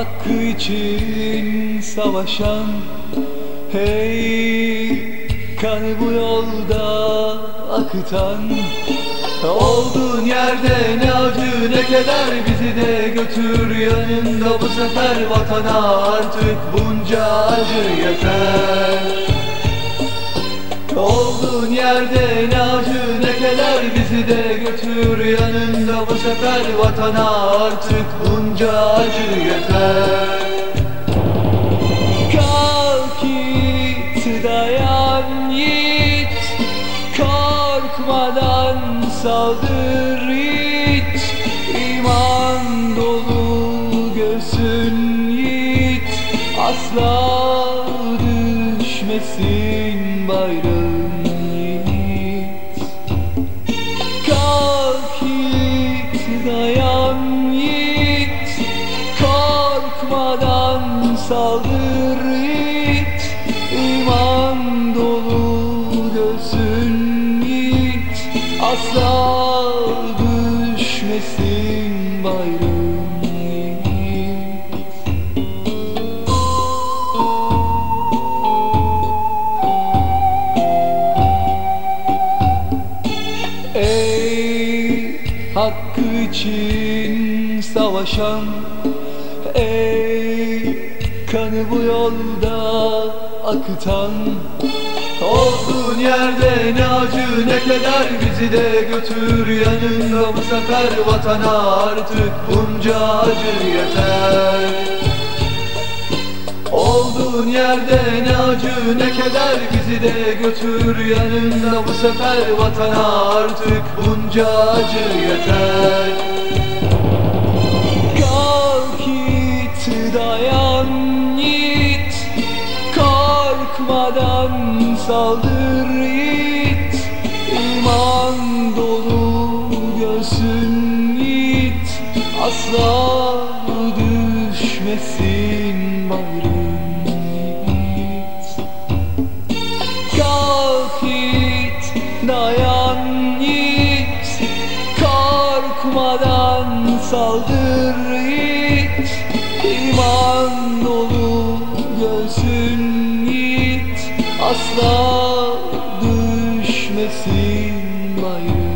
için savaşan Hey kanı bu yolda akıtan. Olduğun yerde ne acı ne keder bizi de götür yanında bu sefer vatana. Artık bunca acı yeter. Olduğun yerde ne acı ne keder bizi de götür yanında bu sefer vatana artık bunca acı yeter. Kalk git dayan yiğit Korkmadan saldır hiç İman dolu göğsün yiğit Asla düşmesin bayrağın dayan yiğit Korkmadan saldır hiç İman dolu göğsün yiğit Asla düşmesin bayrağın yiğit Ey hakkı için savaşan Ey kanı bu yolda akıtan. Olduğun yerde ne acı ne keder bizi de götür yanında bu sefer vatana. Artık bunca acı yeter. Olduğun yerde ne acı ne keder bizi de götür yanında. Bu sefer vatana artık bunca acı yeter. Kalk git dayan yiğit Korkmadan saldır yiğit İman dolu göğsün yiğit Asla düşmesin bayrağın dayan yiğit Korkmadan saldır yiğit İman dolu göğsün yiğit Asla düşmesin bayrağın